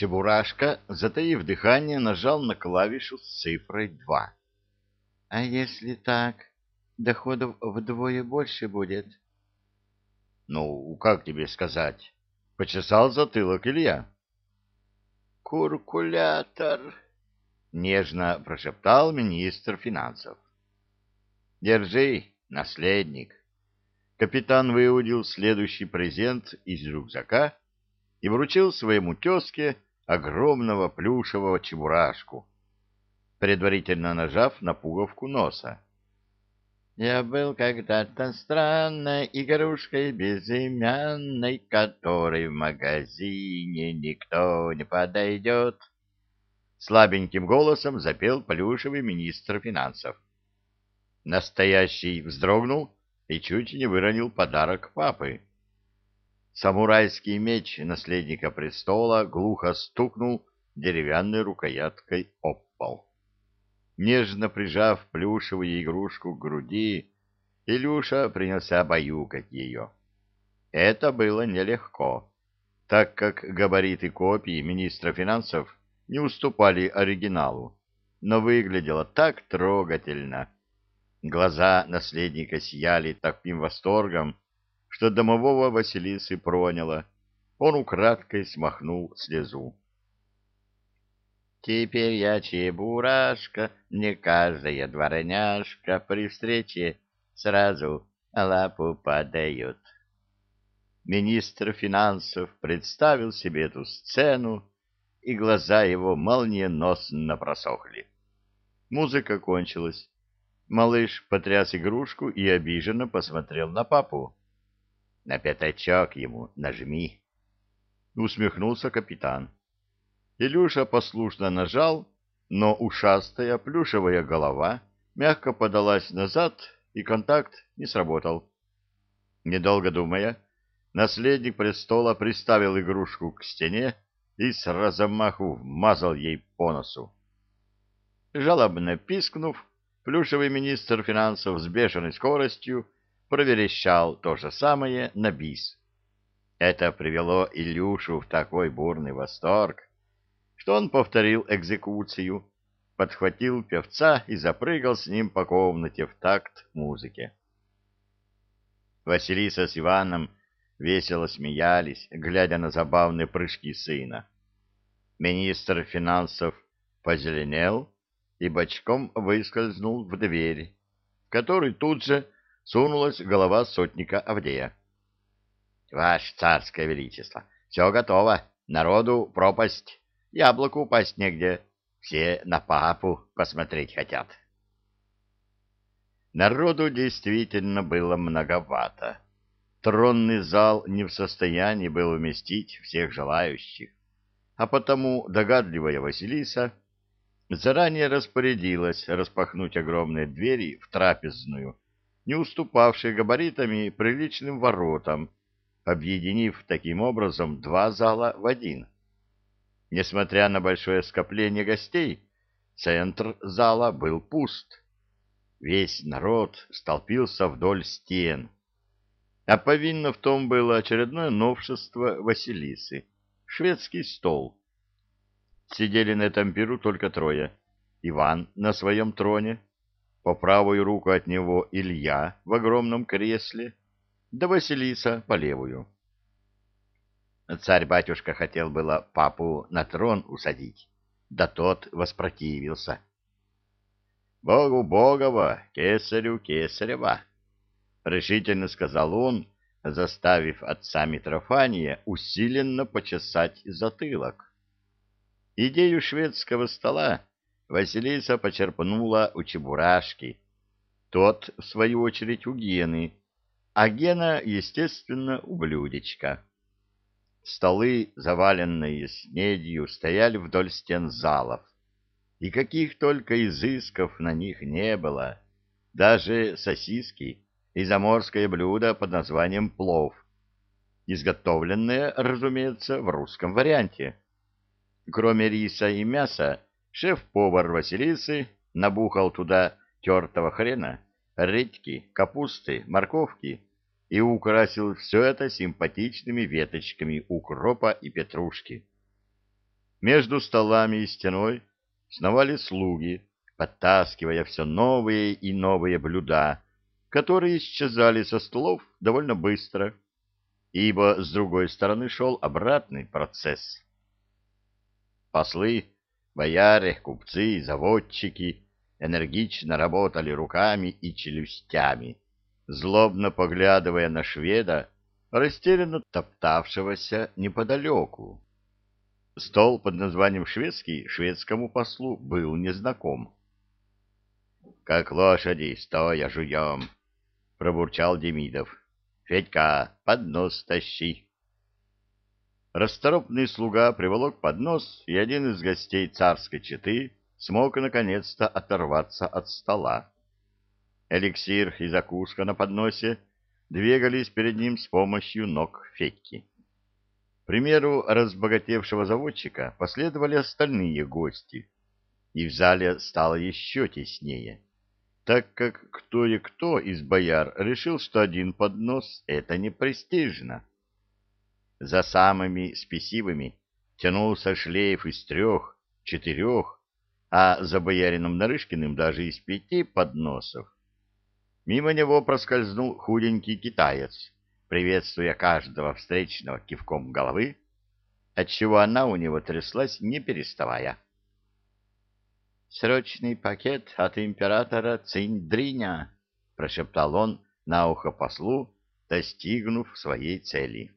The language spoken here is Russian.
Чебурашка, затаив дыхание, нажал на клавишу с цифрой 2. — А если так, доходов вдвое больше будет? — Ну, как тебе сказать? — почесал затылок Илья. — Куркулятор, — нежно прошептал министр финансов. — Держи, наследник. Капитан выудил следующий презент из рюкзака и вручил своему тезке огромного плюшевого чебурашку, предварительно нажав на пуговку носа. Я был когда-то странной игрушкой безымянной, которой в магазине никто не подойдет. Слабеньким голосом запел плюшевый министр финансов. Настоящий вздрогнул и чуть не выронил подарок папы. Самурайский меч наследника престола глухо стукнул деревянной рукояткой об пол. Нежно прижав плюшевую игрушку к груди, Илюша принялся баюкать ее. Это было нелегко, так как габариты копии министра финансов не уступали оригиналу, но выглядело так трогательно. Глаза наследника сияли таким восторгом, что домового Василисы проняло. Он украдкой смахнул слезу. Теперь я чебурашка, не каждая дворняжка при встрече сразу лапу подает. Министр финансов представил себе эту сцену, и глаза его молниеносно просохли. Музыка кончилась. Малыш потряс игрушку и обиженно посмотрел на папу. На пятачок ему нажми. Усмехнулся капитан. Илюша послушно нажал, но ушастая плюшевая голова мягко подалась назад, и контакт не сработал. Недолго думая, наследник престола приставил игрушку к стене и с размаху вмазал ей по носу. Жалобно пискнув, плюшевый министр финансов с бешеной скоростью проверещал то же самое на бис. Это привело Илюшу в такой бурный восторг, что он повторил экзекуцию, подхватил певца и запрыгал с ним по комнате в такт музыке. Василиса с Иваном весело смеялись, глядя на забавные прыжки сына. Министр финансов позеленел и бочком выскользнул в дверь, в тут же сунулась голова сотника Авдея. — Ваше царское величество, все готово, народу пропасть, яблоку упасть негде, все на папу посмотреть хотят. Народу действительно было многовато. Тронный зал не в состоянии был уместить всех желающих, а потому догадливая Василиса заранее распорядилась распахнуть огромные двери в трапезную, не уступавшие габаритами приличным воротам, объединив таким образом два зала в один. Несмотря на большое скопление гостей, центр зала был пуст. Весь народ столпился вдоль стен. А повинно в том было очередное новшество Василисы — шведский стол. Сидели на этом перу только трое. Иван на своем троне, по правую руку от него Илья в огромном кресле, да Василиса по левую. Царь-батюшка хотел было папу на трон усадить, да тот воспротивился. — Богу Богова, кесарю Кесарева, — решительно сказал он, заставив отца Митрофания усиленно почесать затылок. Идею шведского стола Василиса почерпнула у Чебурашки, тот, в свою очередь, у Гены, а Гена, естественно, у блюдечка. Столы, заваленные снедью, стояли вдоль стен залов, и каких только изысков на них не было, даже сосиски и заморское блюдо под названием плов, изготовленное, разумеется, в русском варианте. Кроме риса и мяса, шеф-повар Василисы набухал туда тертого хрена, редьки, капусты, морковки и украсил все это симпатичными веточками укропа и петрушки. Между столами и стеной сновали слуги, подтаскивая все новые и новые блюда, которые исчезали со столов довольно быстро, ибо с другой стороны шел обратный процесс. Послы, бояре, купцы, заводчики энергично работали руками и челюстями, злобно поглядывая на шведа, растерянно топтавшегося неподалеку. Стол под названием «Шведский» шведскому послу был незнаком. — Как лошади, стоя жуем, — пробурчал Демидов. — Федька, поднос тащи. Расторопный слуга приволок поднос, и один из гостей царской четы смог наконец-то оторваться от стола. Эликсир и закуска на подносе двигались перед ним с помощью ног Федьки примеру разбогатевшего заводчика последовали остальные гости, и в зале стало еще теснее, так как кто и кто из бояр решил, что один поднос — это не престижно. За самыми спесивыми тянулся шлейф из трех, четырех, а за боярином Нарышкиным даже из пяти подносов. Мимо него проскользнул худенький китаец приветствуя каждого встречного кивком головы, отчего она у него тряслась, не переставая. «Срочный пакет от императора Циндриня», — прошептал он на ухо послу, достигнув своей цели.